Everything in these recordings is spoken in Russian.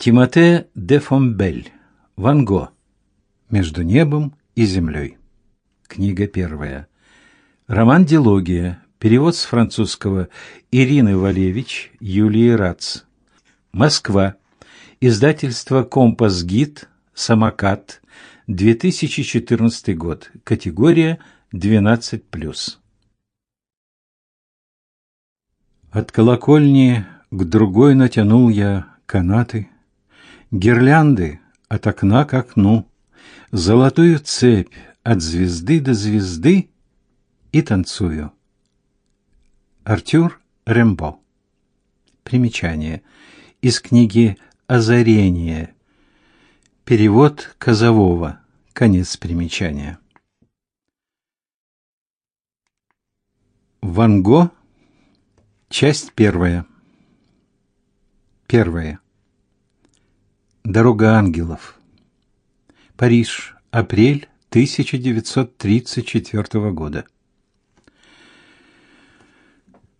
Тимоте де Фомбель. Ван Го. Между небом и землей. Книга первая. Роман «Дилогия». Перевод с французского Ирины Валевич, Юлии Рац. Москва. Издательство «Компас Гид», «Самокат», 2014 год. Категория 12+. От колокольни к другой натянул я канаты, Гирлянды от окна к окну, Золотую цепь от звезды до звезды И танцую. Артюр Рембо. Примечание. Из книги «Озарение». Перевод Казового. Конец примечания. Ван Го. Часть первая. Первая. Дорога ангелов. Париж. Апрель 1934 года.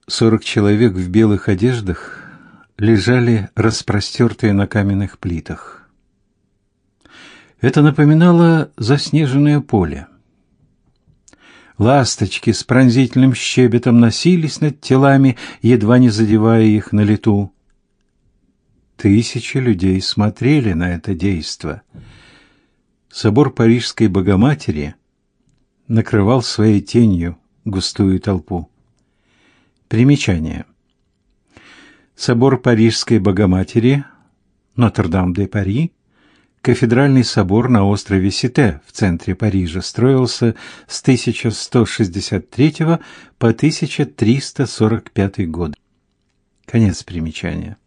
Сорок человек в белых одеждах лежали распростертые на каменных плитах. Это напоминало заснеженное поле. Ласточки с пронзительным щебетом носились над телами, едва не задевая их на лету. Тысячи людей смотрели на это действо. Собор Парижской Богоматери накрывал своей тенью густую толпу. Примечание. Собор Парижской Богоматери, Нотр-Дам-де-Пари, кафедральный собор на острове Сите в центре Парижа строился с 1163 по 1345 год. Конец примечания.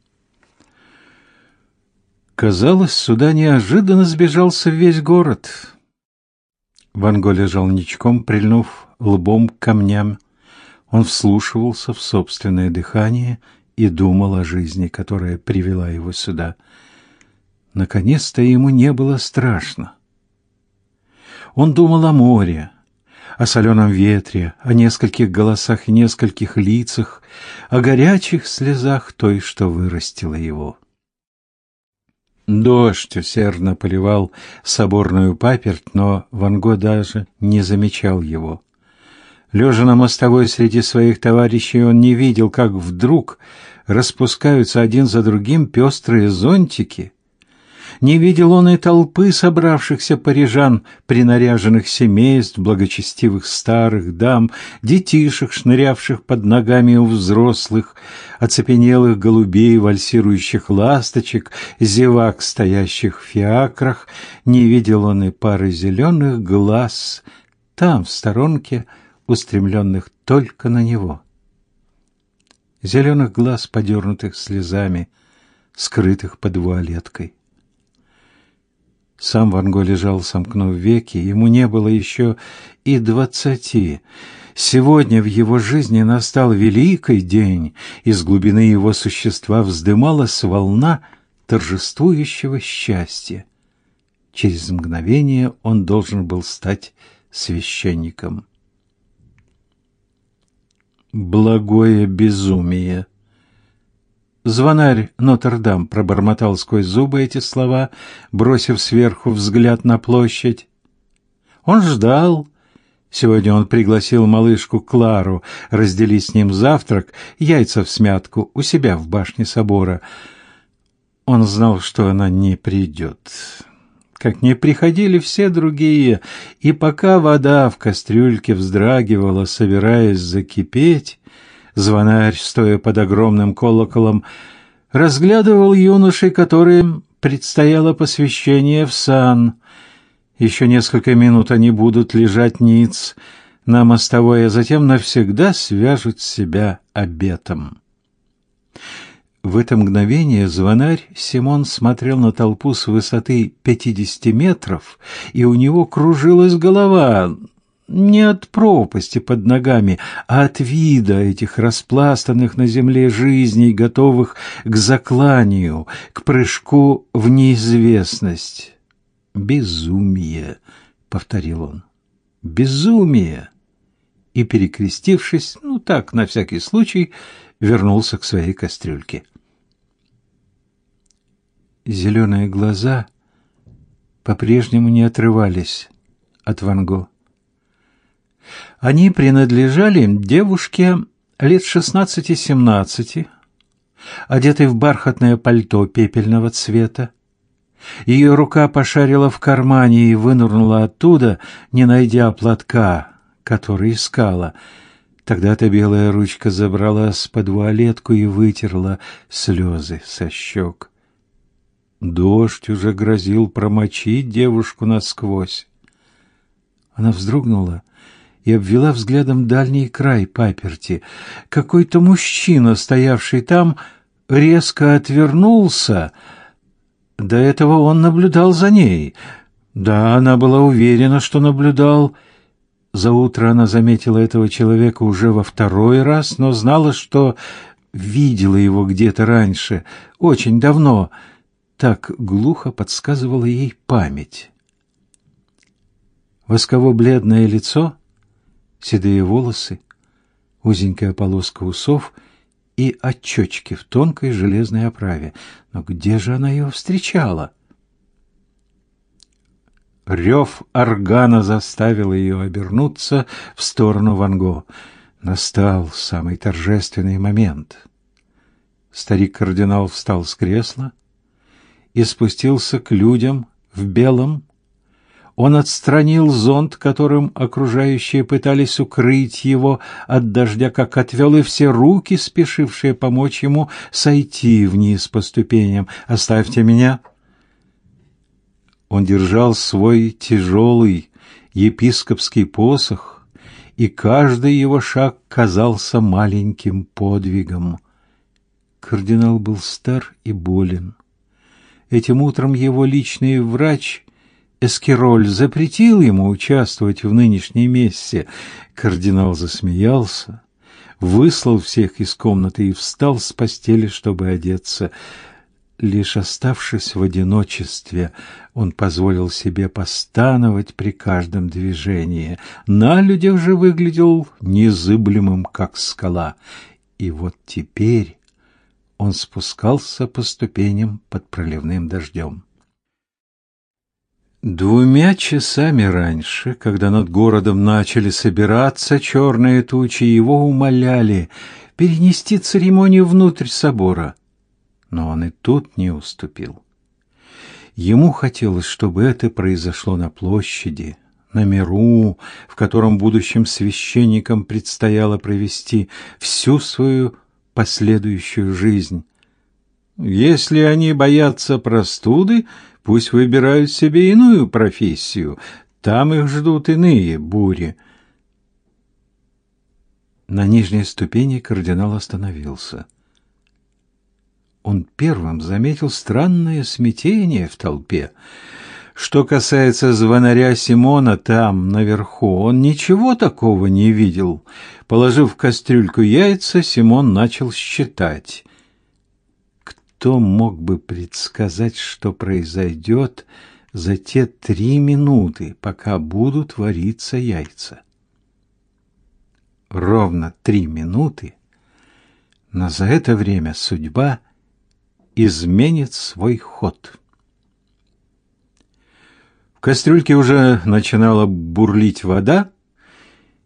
Казалось, сюда неожиданно сбежался весь город. Ван Го лежал ничком, прильнув лбом к камням. Он вслушивался в собственное дыхание и думал о жизни, которая привела его сюда. Наконец-то ему не было страшно. Он думал о море, о соленом ветре, о нескольких голосах и нескольких лицах, о горячих слезах той, что вырастила его. Дождь усердно поливал соборную паперть, но Ван Го даже не замечал его. Лежа на мостовой среди своих товарищей, он не видел, как вдруг распускаются один за другим пестрые зонтики, не видел он и толпы собравшихся парижан, принаряженных семейств, благочестивых старых дам, детишек, шнырявших под ногами у взрослых, оцепенелых голубей, вальсирующих ласточек, зевак, стоящих в фиакрах. Не видел он и пары зеленых глаз, там, в сторонке, устремленных только на него. Зеленых глаз, подернутых слезами, скрытых под вуалеткой. Сам Ван Го лежал, сомкнув веки, ему не было еще и двадцати. Сегодня в его жизни настал великий день, из глубины его существа вздымалась волна торжествующего счастья. Через мгновение он должен был стать священником. Благое безумие. Звонарь Нотр-Дам пробормотал сквозь зубы эти слова, бросив сверху взгляд на площадь. Он ждал. Сегодня он пригласил малышку Клару разделить с ним завтрак, яйца в смятку у себя в башне собора. Он знал, что она не придет. Как не приходили все другие, и пока вода в кастрюльке вздрагивала, собираясь закипеть, Звонарь, стоя под огромным колоколом, разглядывал юношей, которым предстояло посвящение в сан. Еще несколько минут они будут лежать ниц на мостовой, а затем навсегда свяжут себя обетом. В это мгновение звонарь Симон смотрел на толпу с высоты пятидесяти метров, и у него кружилась голова, не от пропасти под ногами, а от вида этих распластанных на земле жизней, готовых к закланию, к прыжку в неизвестность. «Безумие», — повторил он, — «безумие». И, перекрестившись, ну так, на всякий случай, вернулся к своей кастрюльке. Зеленые глаза по-прежнему не отрывались от Ван Го. Они принадлежали девушке лет шестнадцати-семнадцати, одетой в бархатное пальто пепельного цвета. Ее рука пошарила в кармане и вынырнула оттуда, не найдя платка, который искала. Тогда-то белая ручка забралась под вуалетку и вытерла слезы со щек. Дождь уже грозил промочить девушку насквозь. Она вздрогнула и обвела взглядом дальний край паперти. Какой-то мужчина, стоявший там, резко отвернулся. До этого он наблюдал за ней. Да, она была уверена, что наблюдал. За утро она заметила этого человека уже во второй раз, но знала, что видела его где-то раньше, очень давно. Так глухо подсказывала ей память. Восково-бледное лицо, седые волосы, узенькая полоска усов и очечки в тонкой железной оправе. Но где же она его встречала? Рев органа заставил ее обернуться в сторону Ван Го. Настал самый торжественный момент. Старик-кардинал встал с кресла и спустился к людям в белом, он отстранил зонт, которым окружающие пытались укрыть его от дождя, как отвел и все руки, спешившие помочь ему сойти вниз по ступеням. «Оставьте меня!» Он держал свой тяжелый епископский посох, и каждый его шаг казался маленьким подвигом. Кардинал был стар и болен. Этим утром его личный врач Эскироль запретил ему участвовать в нынешней мессе. Кардинал засмеялся, выслал всех из комнаты и встал с постели, чтобы одеться. Лишь оставшись в одиночестве, он позволил себе постановать при каждом движении. На людях же выглядел незыблемым, как скала. И вот теперь он спускался по ступеням под проливным дождем. Двумя часами раньше, когда над городом начали собираться черные тучи, его умоляли перенести церемонию внутрь собора. Но он и тут не уступил. Ему хотелось, чтобы это произошло на площади, на миру, в котором будущим священникам предстояло провести всю свою последующую жизнь. Если они боятся простуды, Пусть выбирают себе иную профессию. Там их ждут иные бури. На нижней ступени кардинал остановился. Он первым заметил странное смятение в толпе. Что касается звонаря Симона там, наверху, он ничего такого не видел. Положив в кастрюльку яйца, Симон начал считать. Кто мог бы предсказать, что произойдет за те три минуты, пока будут вариться яйца? Ровно три минуты, но за это время судьба изменит свой ход. В кастрюльке уже начинала бурлить вода,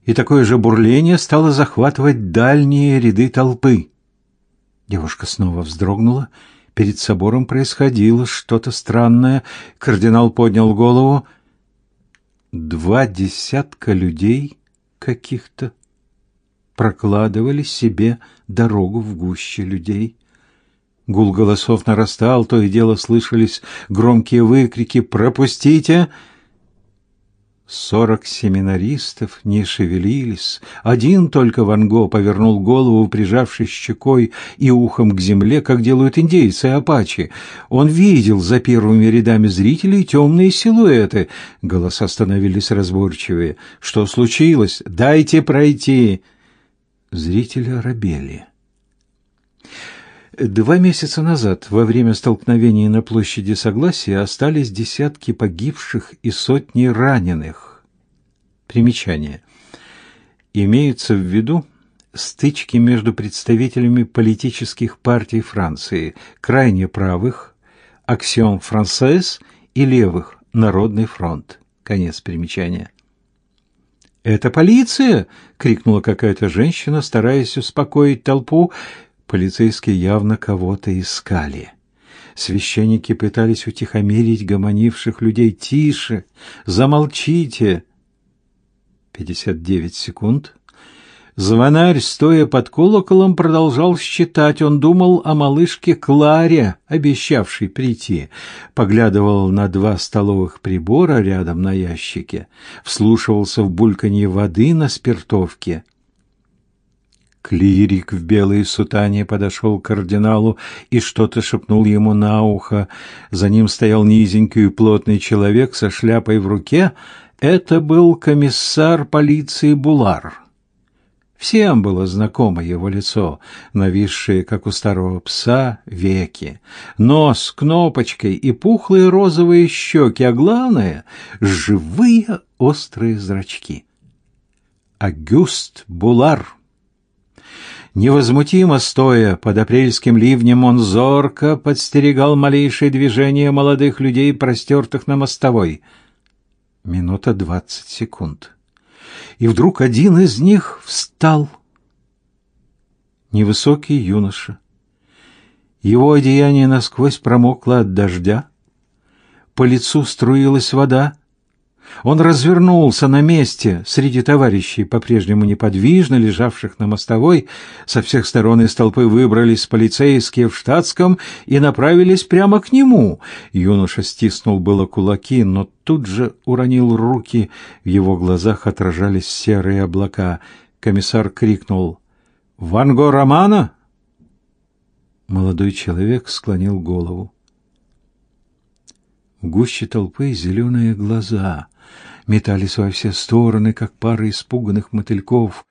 и такое же бурление стало захватывать дальние ряды толпы. Девушка снова вздрогнула. Перед собором происходило что-то странное. Кардинал поднял голову. Два десятка людей каких-то прокладывали себе дорогу в гуще людей. Гул голосов нарастал, то и дело слышались громкие выкрики «Пропустите!» Сорок семинаристов не шевелились. Один только Ван Го повернул голову, прижавшись щекой и ухом к земле, как делают индейцы и апачи. Он видел за первыми рядами зрителей темные силуэты. Голоса становились разборчивее. «Что случилось? Дайте пройти!» Зрители оробели. Два месяца назад, во время столкновений на площади Согласия, остались десятки погибших и сотни раненых. Примечание. Имеются в виду стычки между представителями политических партий Франции, крайне правых, Аксион Франсез и левых Народный фронт. Конец примечания. «Это полиция!» — крикнула какая-то женщина, стараясь успокоить толпу. Полицейские явно кого-то искали. Священники пытались утихомирить гомонивших людей. «Тише! Замолчите!» Пятьдесят девять секунд. Звонарь, стоя под колоколом, продолжал считать. Он думал о малышке Кларе, обещавшей прийти. Поглядывал на два столовых прибора рядом на ящике. Вслушивался в бульканье воды на спиртовке. Клирик в белой сутане подошел к кардиналу и что-то шепнул ему на ухо. За ним стоял низенький и плотный человек со шляпой в руке. Это был комиссар полиции Булар. Всем было знакомо его лицо, нависшие, как у старого пса, веки, нос кнопочкой и пухлые розовые щеки, а главное — живые острые зрачки. Агюст Булар. Невозмутимо стоя под апрельским ливнем, он зорко подстерегал малейшие движения молодых людей, простертых на мостовой. Минута двадцать секунд и вдруг один из них встал. Невысокий юноша. Его одеяние насквозь промокло от дождя. По лицу струилась вода. Он развернулся на месте среди товарищей, по-прежнему неподвижно лежавших на мостовой. Со всех сторон из толпы выбрались полицейские в штатском и направились прямо к нему. Юноша стиснул было кулаки, но тут же уронил руки. В его глазах отражались серые облака. Комиссар крикнул «Ванго Романа!» Молодой человек склонил голову. В гуще толпы зеленые глаза метались во все стороны, как пара испуганных мотыльков.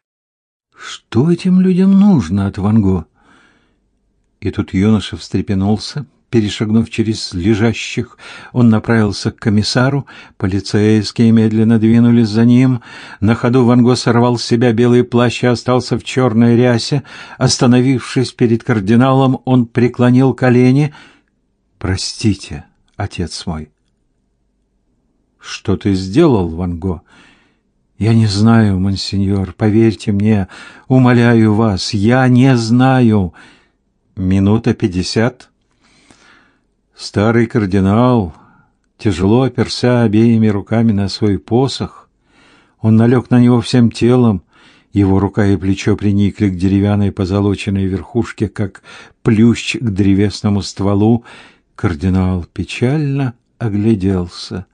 Что этим людям нужно от Ван Го? И тут юноша встрепенулся, перешагнув через лежащих, он направился к комиссару, полицейские медленно двинулись за ним. На ходу Ван Го сорвал с себя белый плащ и остался в черной рясе. Остановившись перед кардиналом, он преклонил колени. «Простите, отец мой». Что ты сделал, Ван Го? Я не знаю, монсеньор, поверьте мне, умоляю вас, я не знаю. Минута пятьдесят. Старый кардинал тяжело оперся обеими руками на свой посох. Он налег на него всем телом, его рука и плечо приникли к деревянной позолоченной верхушке, как плющ к древесному стволу. Кардинал печально огляделся.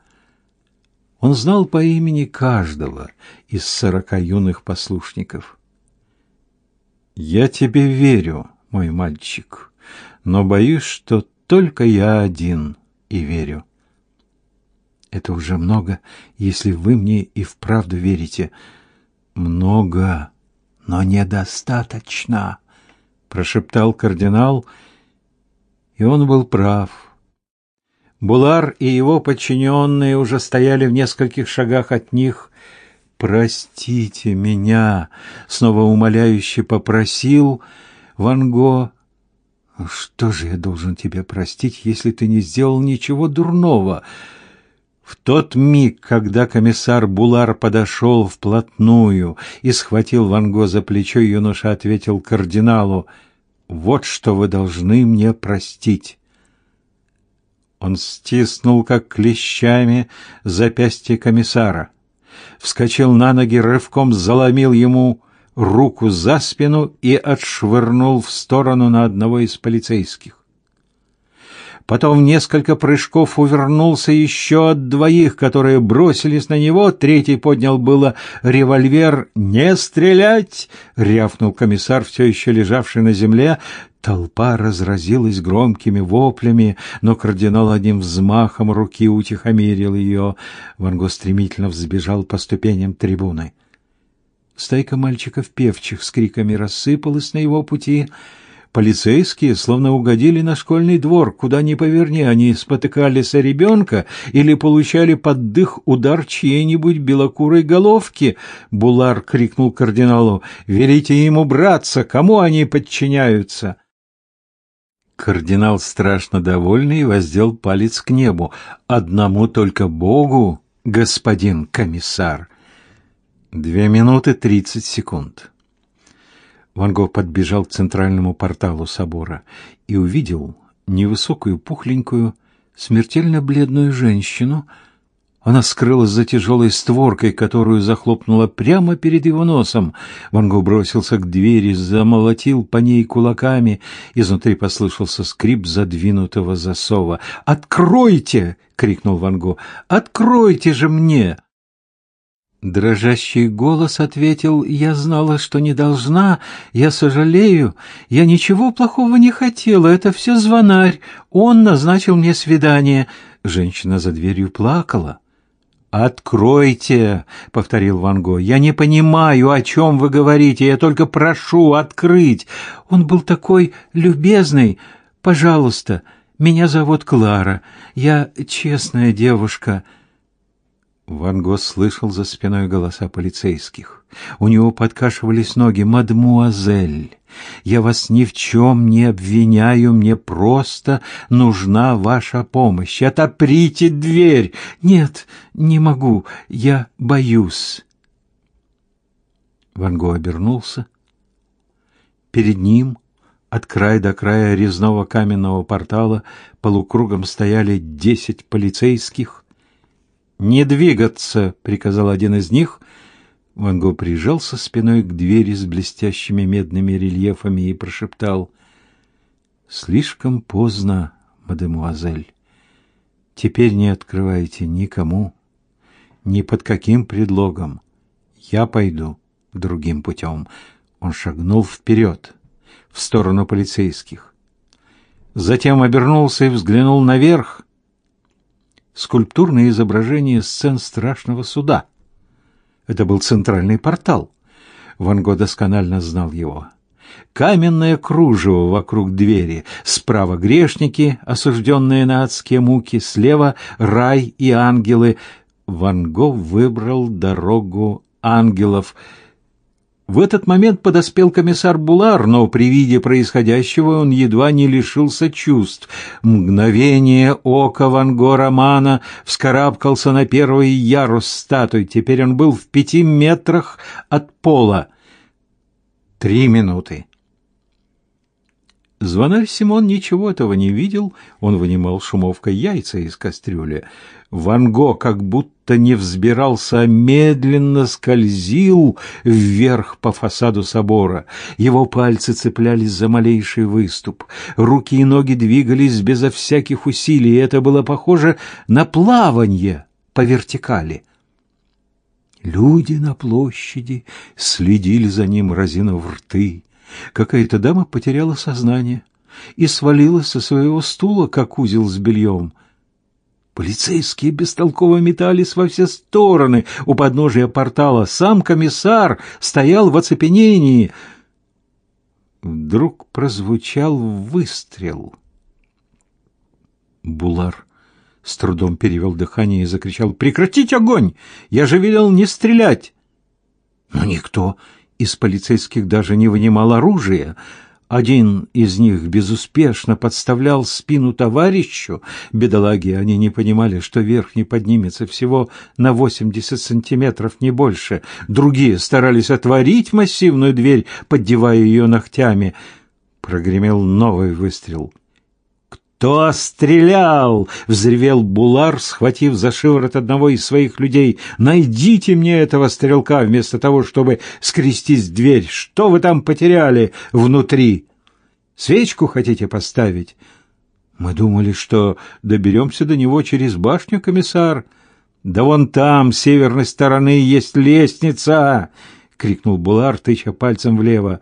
Он знал по имени каждого из сорока юных послушников. «Я тебе верю, мой мальчик, но боюсь, что только я один и верю». «Это уже много, если вы мне и вправду верите». «Много, но недостаточно», — прошептал кардинал, и он был прав. Булар и его подчиненные уже стояли в нескольких шагах от них. «Простите меня!» — снова умоляюще попросил Ван Го. «Что же я должен тебе простить, если ты не сделал ничего дурного?» В тот миг, когда комиссар Булар подошел вплотную и схватил Ван Го за плечо, юноша ответил кардиналу, «Вот что вы должны мне простить». Он стиснул, как клещами, запястье комиссара. Вскочил на ноги, рывком заломил ему руку за спину и отшвырнул в сторону на одного из полицейских. Потом несколько прыжков увернулся еще от двоих, которые бросились на него. Третий поднял было револьвер. «Не стрелять!» — рявкнул комиссар, все еще лежавший на земле. Толпа разразилась громкими воплями, но кардинал одним взмахом руки утихомирил ее. Ван Го стремительно взбежал по ступеням трибуны. Стайка мальчиков певчих с криками рассыпалась на его пути. Полицейские словно угодили на школьный двор, куда ни поверни, они спотыкались о ребенка или получали под дых удар чьей-нибудь белокурой головки. Булар крикнул кардиналу: "Велите им убраться, кому они подчиняются?" Кардинал, страшно довольный, воздел палец к небу. «Одному только Богу, господин комиссар!» Две минуты тридцать секунд. Ван Гог подбежал к центральному порталу собора и увидел невысокую, пухленькую, смертельно бледную женщину. Она скрылась за тяжелой створкой, которую захлопнула прямо перед его носом. Ван Гог бросился к двери, замолотил по ней кулаками. Изнутри послышался скрип задвинутого засова. «Откройте!» — крикнул Ван Гог. «Откройте же мне!» Дрожащий голос ответил, «Я знала, что не должна, я сожалею, я ничего плохого не хотела, это все звонарь, он назначил мне свидание». Женщина за дверью плакала. «Откройте!» — повторил Ван Го. «Я не понимаю, о чем вы говорите, я только прошу открыть. Он был такой любезный. Пожалуйста, меня зовут Клара, я честная девушка». Ван Гос слышал за спиной голоса полицейских. У него подкашивались ноги. «Мадмуазель, я вас ни в чем не обвиняю, мне просто нужна ваша помощь. Отоприте дверь!» «Нет, не могу, я боюсь». Ван Го обернулся. Перед ним, от края до края резного каменного портала, полукругом стояли десять полицейских, «Не двигаться!» — приказал один из них. Ван Го прижался спиной к двери с блестящими медными рельефами и прошептал. «Слишком поздно, мадемуазель. Теперь не открывайте никому, ни под каким предлогом. Я пойду другим путем». Он шагнул вперед, в сторону полицейских. Затем обернулся и взглянул наверх, скульптурные изображения сцен страшного суда. Это был центральный портал. Ван Го досконально знал его. Каменное кружево вокруг двери, справа грешники, осужденные на адские муки, слева рай и ангелы. Ван Го выбрал дорогу ангелов — в этот момент подоспел комиссар Булар, но при виде происходящего он едва не лишился чувств. Мгновение ока Ван Романа вскарабкался на первый ярус статуи. Теперь он был в пяти метрах от пола. Три минуты. Звонарь Симон ничего этого не видел, он вынимал шумовкой яйца из кастрюли. Ван Го как будто не взбирался, а медленно скользил вверх по фасаду собора. Его пальцы цеплялись за малейший выступ. Руки и ноги двигались безо всяких усилий, это было похоже на плавание по вертикали. Люди на площади следили за ним, разинув рты. Какая-то дама потеряла сознание и свалилась со своего стула, как узел с бельем. Полицейские бестолково метались во все стороны у подножия портала. Сам комиссар стоял в оцепенении. Вдруг прозвучал выстрел. Булар с трудом перевел дыхание и закричал «Прекратить огонь! Я же велел не стрелять!» Но никто из полицейских даже не вынимал оружия. Один из них безуспешно подставлял спину товарищу. Бедолаги, они не понимали, что верхний поднимется всего на 80 сантиметров, не больше. Другие старались отворить массивную дверь, поддевая ее ногтями. Прогремел новый выстрел. «Кто стрелял?» — взревел Булар, схватив за шиворот одного из своих людей. «Найдите мне этого стрелка вместо того, чтобы скрестись в дверь. Что вы там потеряли внутри? Свечку хотите поставить?» «Мы думали, что доберемся до него через башню, комиссар». «Да вон там, с северной стороны, есть лестница!» — крикнул Булар, тыча пальцем влево.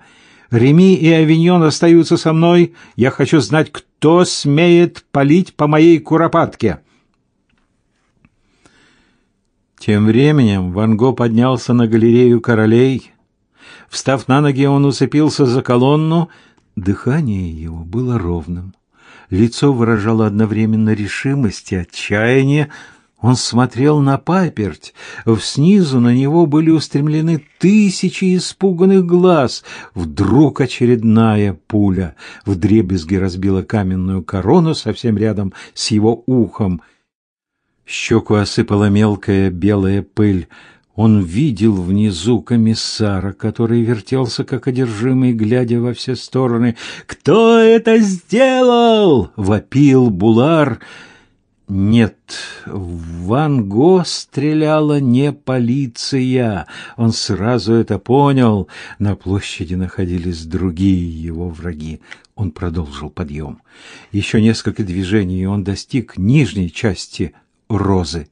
Реми и Авиньон остаются со мной. Я хочу знать, кто смеет палить по моей куропатке». Тем временем Ван Го поднялся на галерею королей. Встав на ноги, он уцепился за колонну. Дыхание его было ровным. Лицо выражало одновременно решимость и отчаяние. Он смотрел на паперть, снизу на него были устремлены тысячи испуганных глаз. Вдруг очередная пуля вдребезги разбила каменную корону совсем рядом с его ухом. Щеку осыпала мелкая белая пыль. Он видел внизу комиссара, который вертелся как одержимый, глядя во все стороны. «Кто это сделал?» — вопил Булар. Нет, Ван Го стреляла не полиция. Он сразу это понял. На площади находились другие его враги. Он продолжил подъем. Еще несколько движений, и он достиг нижней части розы.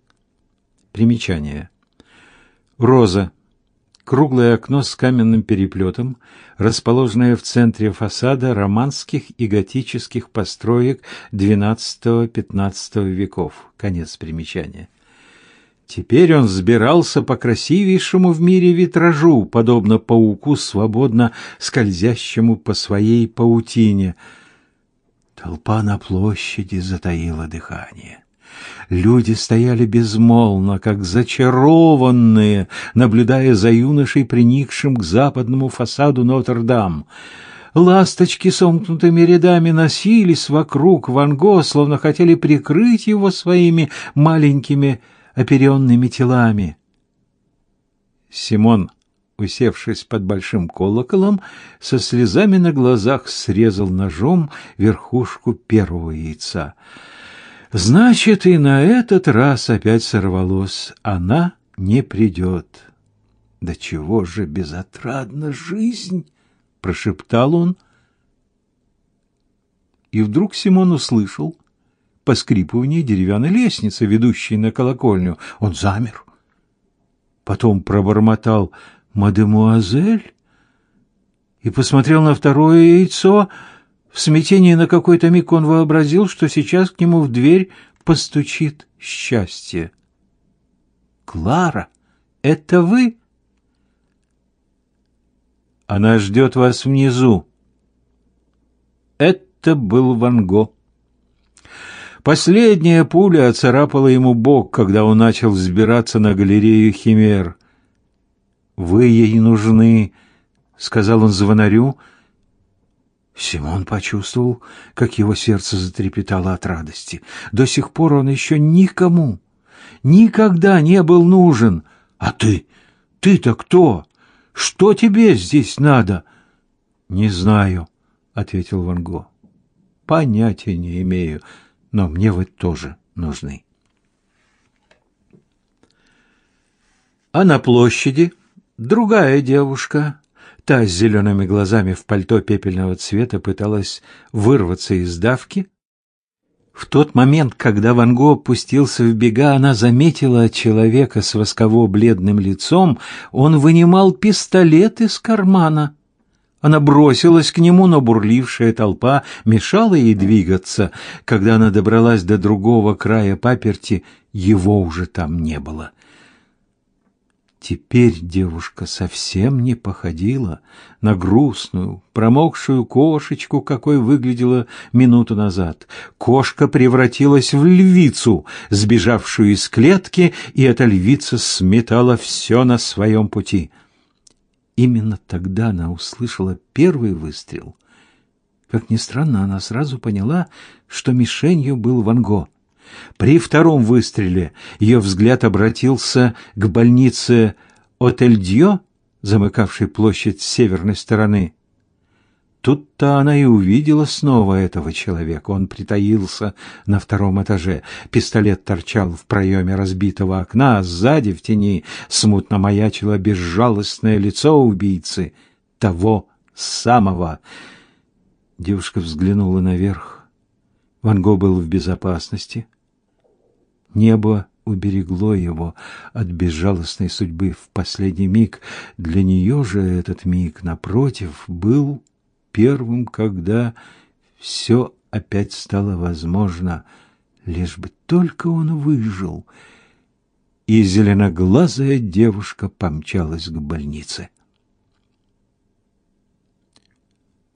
Примечание. Роза. Круглое окно с каменным переплетом, расположенное в центре фасада романских и готических построек XII-XV веков. Конец примечания. Теперь он взбирался по красивейшему в мире витражу, подобно пауку, свободно скользящему по своей паутине. Толпа на площади затаила дыхание. Люди стояли безмолвно, как зачарованные, наблюдая за юношей, приникшим к западному фасаду Нотр-Дам. Ласточки сомкнутыми рядами носились вокруг Ван Го, словно хотели прикрыть его своими маленькими оперенными телами. Симон, усевшись под большим колоколом, со слезами на глазах срезал ножом верхушку первого яйца — Значит, и на этот раз опять сорвалось. Она не придет. Да чего же безотрадна жизнь, прошептал он. И вдруг Симон услышал поскрипывание деревянной лестницы, ведущей на колокольню. Он замер. Потом пробормотал: "Мадемуазель" и посмотрел на второе яйцо. В смятении на какой-то миг он вообразил, что сейчас к нему в дверь постучит счастье. «Клара, это вы?» «Она ждет вас внизу». Это был Ван Го. Последняя пуля оцарапала ему бок, когда он начал взбираться на галерею химер. «Вы ей нужны», — сказал он звонарю, — Симон почувствовал, как его сердце затрепетало от радости. До сих пор он еще никому, никогда не был нужен. А ты? Ты-то кто? Что тебе здесь надо? Не знаю, ответил Ван Го. Понятия не имею, но мне вы тоже нужны. А на площади другая девушка Та с зелеными глазами в пальто пепельного цвета пыталась вырваться из давки. В тот момент, когда Ван Го опустился в бега, она заметила человека с восково-бледным лицом. Он вынимал пистолет из кармана. Она бросилась к нему, но бурлившая толпа мешала ей двигаться. Когда она добралась до другого края паперти, его уже там не было. Теперь девушка совсем не походила на грустную, промокшую кошечку, какой выглядела минуту назад. Кошка превратилась в львицу, сбежавшую из клетки, и эта львица сметала все на своем пути. Именно тогда она услышала первый выстрел. Как ни странно, она сразу поняла, что мишенью был Ван Го. При втором выстреле ее взгляд обратился к больнице Отель-Дьо, замыкавшей площадь с северной стороны. Тут-то она и увидела снова этого человека. Он притаился на втором этаже. Пистолет торчал в проеме разбитого окна, а сзади в тени смутно маячило безжалостное лицо убийцы, того самого. Девушка взглянула наверх. Ван Го был в безопасности. Небо уберегло его от безжалостной судьбы в последний миг. Для нее же этот миг, напротив, был первым, когда все опять стало возможно, лишь бы только он выжил. И зеленоглазая девушка помчалась к больнице.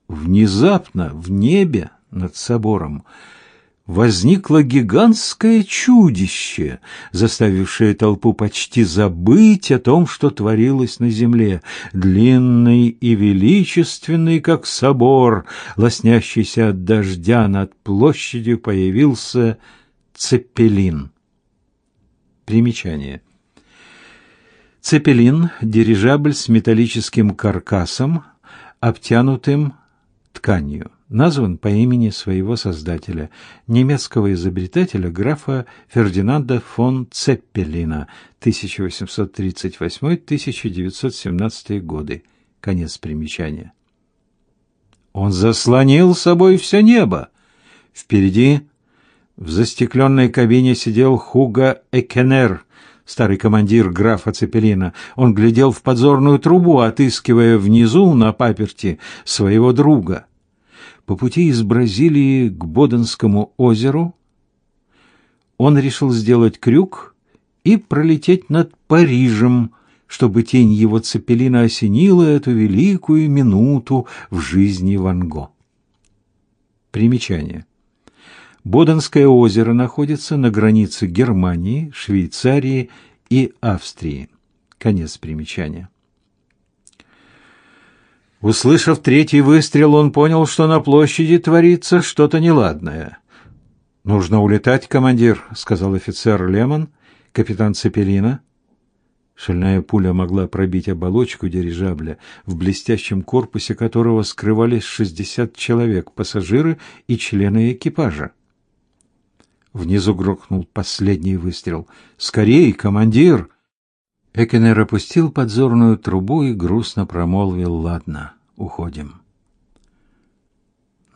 Внезапно в небе над собором возникло гигантское чудище, заставившее толпу почти забыть о том, что творилось на земле. Длинный и величественный, как собор, лоснящийся от дождя над площадью, появился цепелин. Примечание. Цепелин – дирижабль с металлическим каркасом, обтянутым тканью назван по имени своего создателя, немецкого изобретателя графа Фердинанда фон Цеппелина 1838-1917 годы. Конец примечания. Он заслонил собой все небо. Впереди в застекленной кабине сидел Хуга Экенер, старый командир графа Цепелина. Он глядел в подзорную трубу, отыскивая внизу на паперти своего друга — по пути из Бразилии к Боденскому озеру он решил сделать крюк и пролететь над Парижем, чтобы тень его цепелина осенила эту великую минуту в жизни Ван Го. Примечание. Боденское озеро находится на границе Германии, Швейцарии и Австрии. Конец примечания. Услышав третий выстрел, он понял, что на площади творится что-то неладное. «Нужно улетать, командир», — сказал офицер Лемон, капитан Цепелина. Шальная пуля могла пробить оболочку дирижабля, в блестящем корпусе которого скрывались шестьдесят человек, пассажиры и члены экипажа. Внизу грохнул последний выстрел. «Скорей, командир!» Экенер опустил подзорную трубу и грустно промолвил «Ладно, уходим».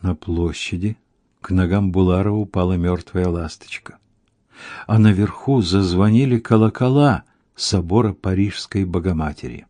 На площади к ногам Булара упала мертвая ласточка, а наверху зазвонили колокола собора Парижской Богоматери.